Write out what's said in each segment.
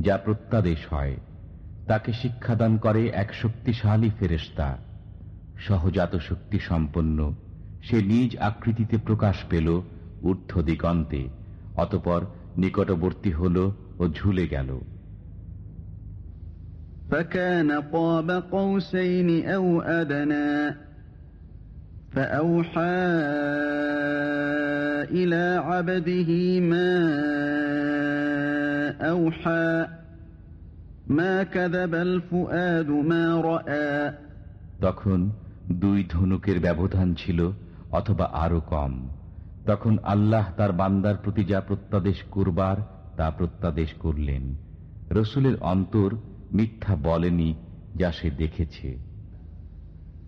যা প্রত্যাদেশ হয় তাকে শিক্ষাদান করে এক শক্তিশালী ফেরেস্তা সহজাত শক্তি সম্পন্ন সে নিজ আকৃতিতে প্রকাশ পেল ঊর্ধ্ব দিগন্তে অতপর নিকটবর্তী হল ও ঝুলে গেল فكان قاب قوسين أو أدنى فأوحى إلى عبده ما أوحى তখন দুই ধনুকের ব্যবধান ছিল অথবা আরো কম তখন আল্লাহ তার বান্দার প্রতি যা প্রত্যাদেশ করবার তা প্রত্যাদেশ করলেন রসুলের অন্তর মিথ্যা বলেনি যা সে দেখেছে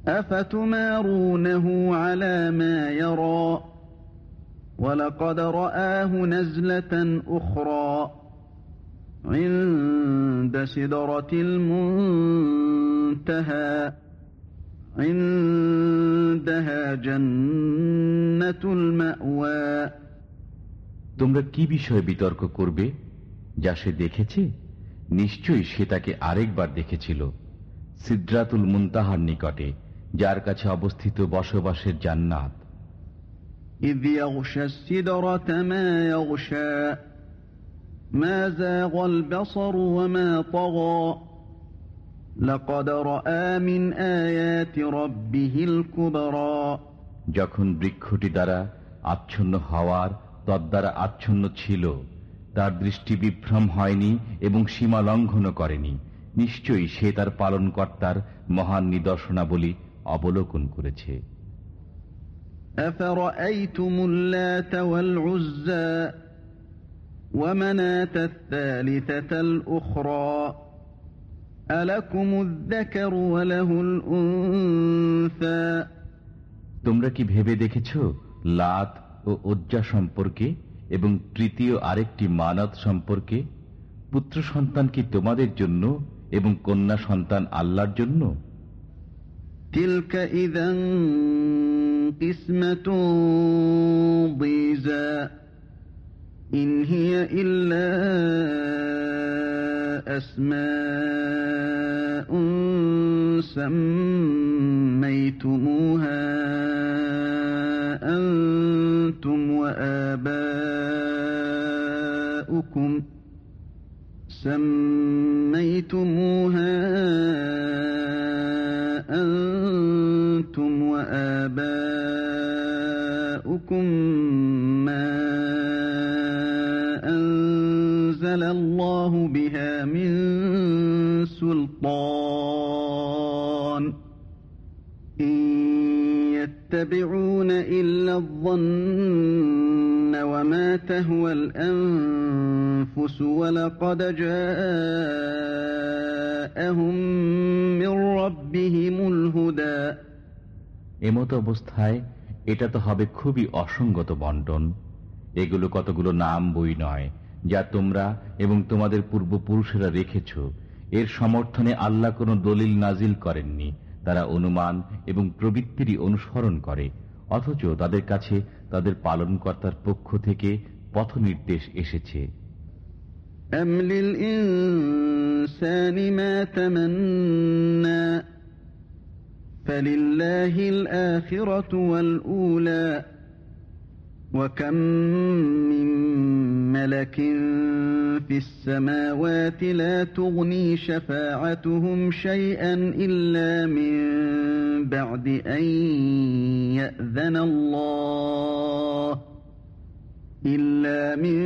أفتمارونه على ما يرى ولقد رآه نزلة أخرى عند سدرة المنتهى عندها جنة المأوى তোমরা কি বিষয়ে বিতর্ক করবে যা সে দেখেছে নিশ্চয়ই সে তাকে আরেকবার দেখেছিল সিদ্রাতুল মুন্তাহার নিকটে যার কাছে অবস্থিত বসবাসের জান্নাত إذ يغشى السدرة ما يغشى ما زاغ البصر وما طغى لقد رأى من آيات ربه الكبرى যখন বৃক্ষটি দ্বারা আচ্ছন্ন হওয়ার তদ্বারা আচ্ছন্ন ছিল তার দৃষ্টি বিভ্রম হয়নি এবং সীমা লঙ্ঘনও করেনি নিশ্চয়ই সে তার পালনকর্তার মহান নিদর্শনাবলী অবলোকন করেছে أفرأيتم اللات والعزى ومناة الثالثة الأخرى ألكم الذكر وله الأنثى তোমরা কি ভেবে দেখেছ লাত ও উজ্জা সম্পর্কে এবং তৃতীয় আরেকটি মানত সম্পর্কে পুত্র সন্তান কি তোমাদের জন্য এবং কন্যা সন্তান আল্লাহর জন্য تلك إذا قسمة ضيزى إن هي إلا أسماء سميتموها أنتم وآباؤكم سميتموها أنتم وآباؤكم الله بها من سلطان إن يتبعون إلا الظن وما تهوى الأنفس ولقد جاءهم من ربهم الهدى এমত অবস্থায় এটা তো হবে খুবই অসঙ্গত বন্টন এগুলো কতগুলো নাম বই নয় যা তোমরা এবং তোমাদের পূর্বপুরুষেরা রেখেছ এর সমর্থনে আল্লাহ কোনো দলিল নাজিল করেননি তারা অনুমান এবং প্রবৃত্তিরই অনুসরণ করে অথচ তাদের কাছে তাদের পালনকর্তার পক্ষ থেকে পথ নির্দেশ এসেছে أم للإنسان ما تمنى فلله الآخرة والأولى وكم من ملك في السماوات لا تغني شفاعتهم شيئا إلا من بعد أن يأذن الله إلا من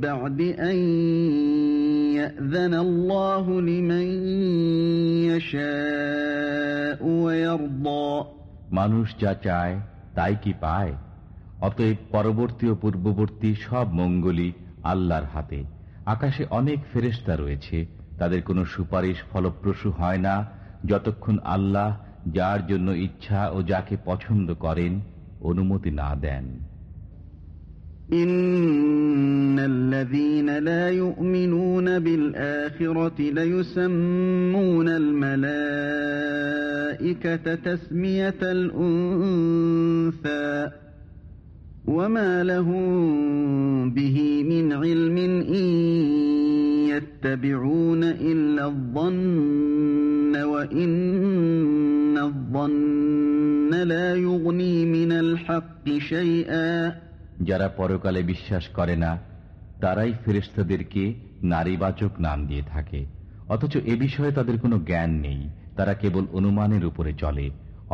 بعد أن يأذن الله لمن يشاء ويرضى মানুষ যা চায় তাই কি পায় অতএব পরবর্তী ও পূর্ববর্তী সব মঙ্গলই আল্লাহর হাতে আকাশে অনেক ফেরেস্তা রয়েছে তাদের কোনো সুপারিশ ফলপ্রসূ হয় না যতক্ষণ আল্লাহ যার জন্য ইচ্ছা ও যাকে পছন্দ করেন অনুমতি না দেন إن الذين لا يؤمنون بالآخرة ليسمون الملائكة تسمية الأنثى وما لهم به من علم إن يتبعون إلا الظن وإن الظن لا يغني من الحق شيئا যারা পরকালে বিশ্বাস করে না তারাই ফেরেস্তাদেরকে নারীবাচক নাম দিয়ে থাকে অথচ এ বিষয়ে তাদের কোনো জ্ঞান নেই তারা কেবল অনুমানের উপরে চলে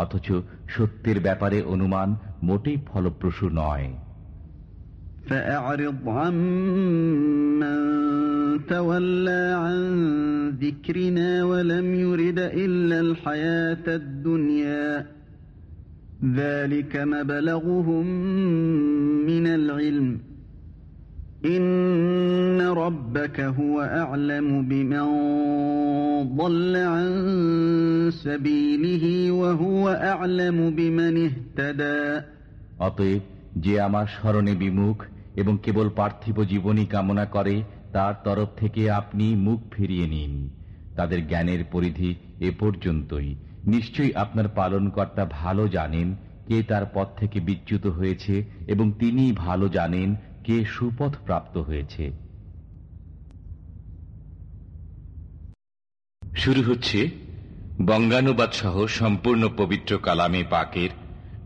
অথচ সত্যের ব্যাপারে অনুমান মোটেই ফলপ্রসূ নয় فأعرض عمن تولى عن ذكرنا ولم يرد إلا الحياة الدنيا ذلك مبلغهم من العلم إن ربك هو أعلم بمن ضل عن سبيله وهو أعلم بمن اهتدى অতএব যে আমার স্মরণে বিমুখ এবং কেবল পার্থিব জীবনই কামনা করে তার তরফ থেকে আপনি মুখ ফিরিয়ে নিন তাদের জ্ঞানের পরিধি এ পর্যন্তই নিশ্চয়ই আপনার পালনকর্তা ভালো জানেন কে তার পথ থেকে বিচ্যুত হয়েছে এবং তিনি ভালো জানেন কে সুপথ প্রাপ্ত হয়েছে। শুরু হচ্ছে বঙ্গানুবাদ সহ সম্পূর্ণ পবিত্র কালামে পাকের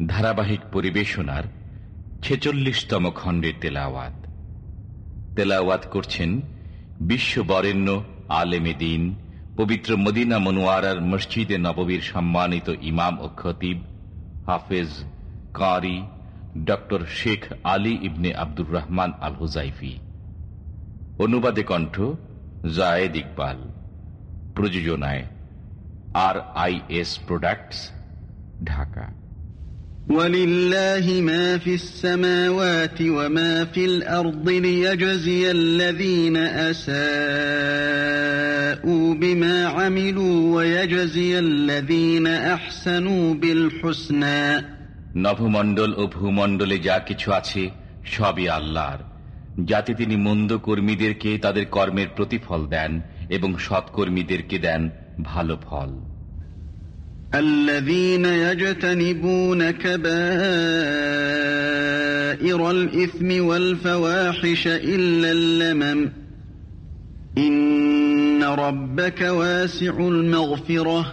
ধারাবাহিক পরিবেশনার ছেচল্লিশতম খণ্ডের তেলাওয়াত। তেলাওয়াত করছেন বিশ্ববরেণ্য আলেমে দিন, পবিত্র মদিনা মনোয়ারার মসজিদে নববীর সম্মানিত ইমাম ও খতিব হাফেজ কারি doctor Sheikh Ali ibn Abdur Rahman al Hudhaifi অনুবাদে কণ্ঠ জায়েদ ইকবাল প্রযোজনায় R I S products Dhaka ولله ما في السماوات وما في الأرض ليجزي الذين أساءوا بما عملوا ويجزي الذين أحسنوا بالحسنى নভমণ্ডল ও ভূমণ্ডলে যা কিছু আছে সবই আল্লাহর যাতে তিনি মন্দ কর্মীদেরকে তাদের কর্মের প্রতিফল দেন এবং সৎকর্মীদেরকে দেন ভালো ফল الذين يجتنبون كبائر الإثم والفواحش إلا اللمم إن ربك واسع المغفرة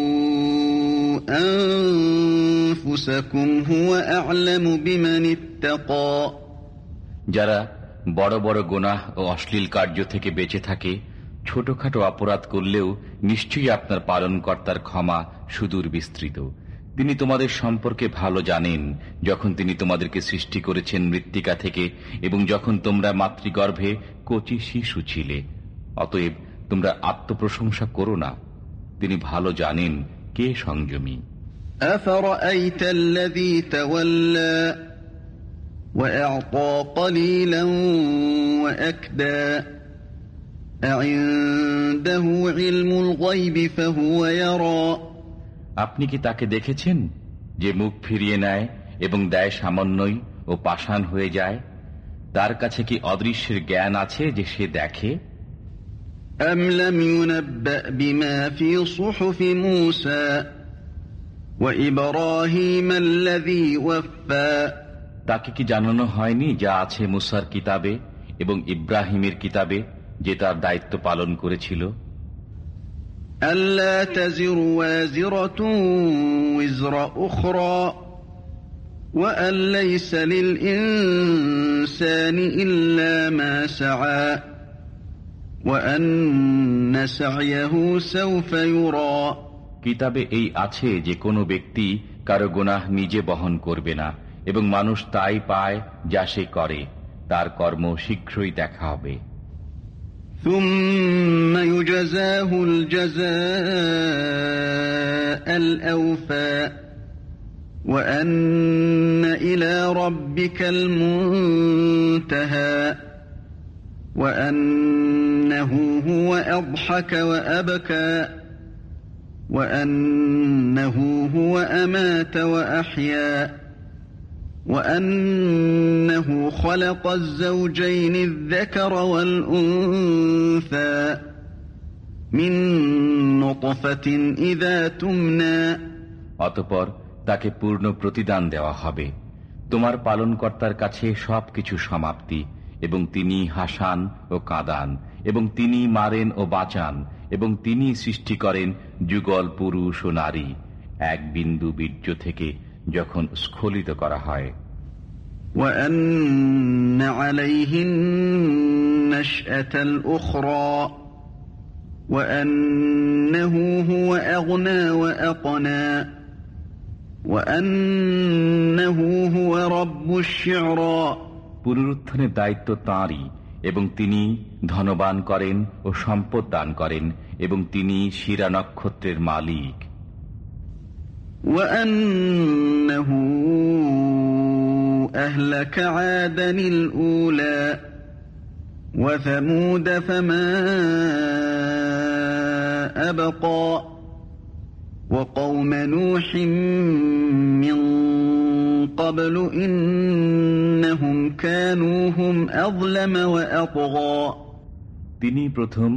যারা বড় বড় গোনাহ ও অশ্লীল কার্য থেকে বেঁচে থাকে, ছোটখাটো অপরাধ করলেও নিশ্চয়ই আপনার পালনকর্তার ক্ষমা সুদূর বিস্তৃত। তিনি তোমাদের সম্পর্কে ভালো জানেন, যখন তিনি তোমাদেরকে সৃষ্টি করেছেন মৃত্তিকা থেকে এবং যখন তোমরা মাতৃগর্ভে কচি শিশু ছিলে। অতএব তোমরা আত্মপ্রশংসা করো না। তিনি ভালো জানেন কে সংযমী أفرأيت الذي تولى وأعطى قليلا وأكدى أعنده علم الغيب فهو يرى আপনি কি তাকে দেখেছেন যে মুখ ফিরিয়ে নেয় এবং দেয় সামান্যই ও পাষাণ হয়ে যায় তার কাছে কি অদৃশ্যের জ্ঞান আছে যে সে দেখে أم لم ينبأ بما في صحف موسى وإبراهيم الذي وفى তাকে কি জানানো হয়নি যা আছে মুসার কিতাবে এবং ইব্রাহিমের কিতাবে যে তার দায়িত্ব পালন করেছিল ألا تزر وازرة وزر أخرى وأن ليس للإنسان إلا ما سعى কিতাবে এই আছে যে কোনো ব্যক্তি কারো গুনাহ নিজে বহন করবে না এবং মানুষ তাই পায় যা সে করে তার কর্ম শীঘ্রই দেখা হবে ثم يجزاه الجزاء الأوفى وأن إلى ربك المنتهى وأنه هو أضحك وأبكى وأنه هو أمات وأحيا وأنه خلق الزوجين الذكر والأنثى من نطفة إذا تمنى অতপর তাকে পূর্ণ প্রতিদান দেওয়া হবে তোমার পালনকর্তার কাছে সবকিছু সমাপ্তি এবং তিনি হাসান ও কাঁদান এবং তিনি মারেন ও বাঁচান এবং তিনি সৃষ্টি করেন যুগল পুরুষ ও নারী এক বিন্দু বীর্য থেকে যখন স্খলিত করা হয় وأن عليه النشأة الأخرى وأنه هو أغنى وأقنى وأنه هو رب الشعرى পুনরুত্থানের দায়িত্ব তাঁরই এবং তিনি ধনবান করেন ও সম্পদ দান করেন এবং তিনি শিরা নক্ষত্রের মালিক وأنه أهلك عادا الأولى وثمود فما أبقى وقوم نوح من قبل إنهم كانوا هم أظلم وأطغى তিনি প্রথম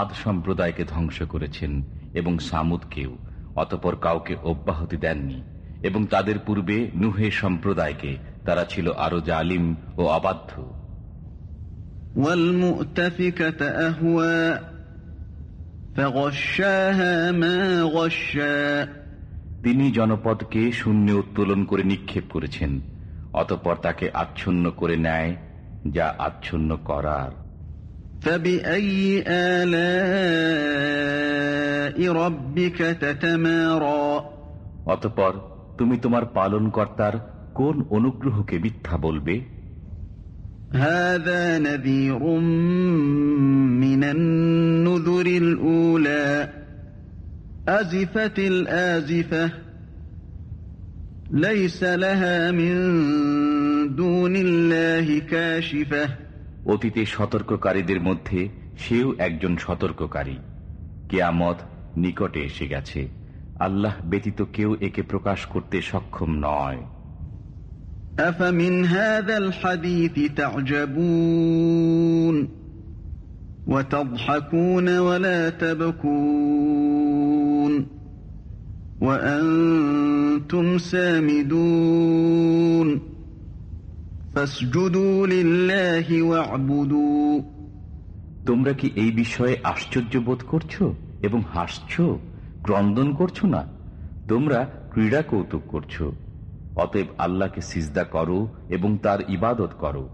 আদ সম্প্রদায়কে ধ্বংস করেছেন এবং সামুদকেও অতপর কাউকে অব্যাহতি দেননি এবং তাদের পূর্বে নুহে সম্প্রদায়কে তারা ছিল আরো জালিম ও অবাধ্য والمؤتفكة أهوى فغشاها ما غشا তিনি জনপদকে শূন্য উত্তোলন করে নিক্ষেপ করেছেন অতপর তাকে আচ্ছন্ন করে নেয় যা আচ্ছন্ন করার فبأي آلاء ربك تتمارى অতপর তুমি তোমার পালনকর্তার কোন অনুগ্রহকে মিথ্যা বলবে هذا نذير من النذر الأولى أزفت الآزفة ليس لها من دون الله كاشفة অতীতে সতর্ককারীদের মধ্যে সেও একজন সতর্ককারী কেয়ামত নিকটে এসে গেছে আল্লাহ ব্যতীত কেউ একে প্রকাশ করতে সক্ষম নয় أفمن هذا الحديث تعجبون وتضحكون ولا تبكون وأنتم سامدون فاسجدوا لله واعبدوا তোমরা কি এই বিষয়ে আশ্চর্য বোধ করছো এবং হাসছ ক্রন্দন করছো না তোমরা ক্রীড়া কৌতুক করছো অতএব আল্লাহকে সিজদা করো এবং তার ইবাদত করো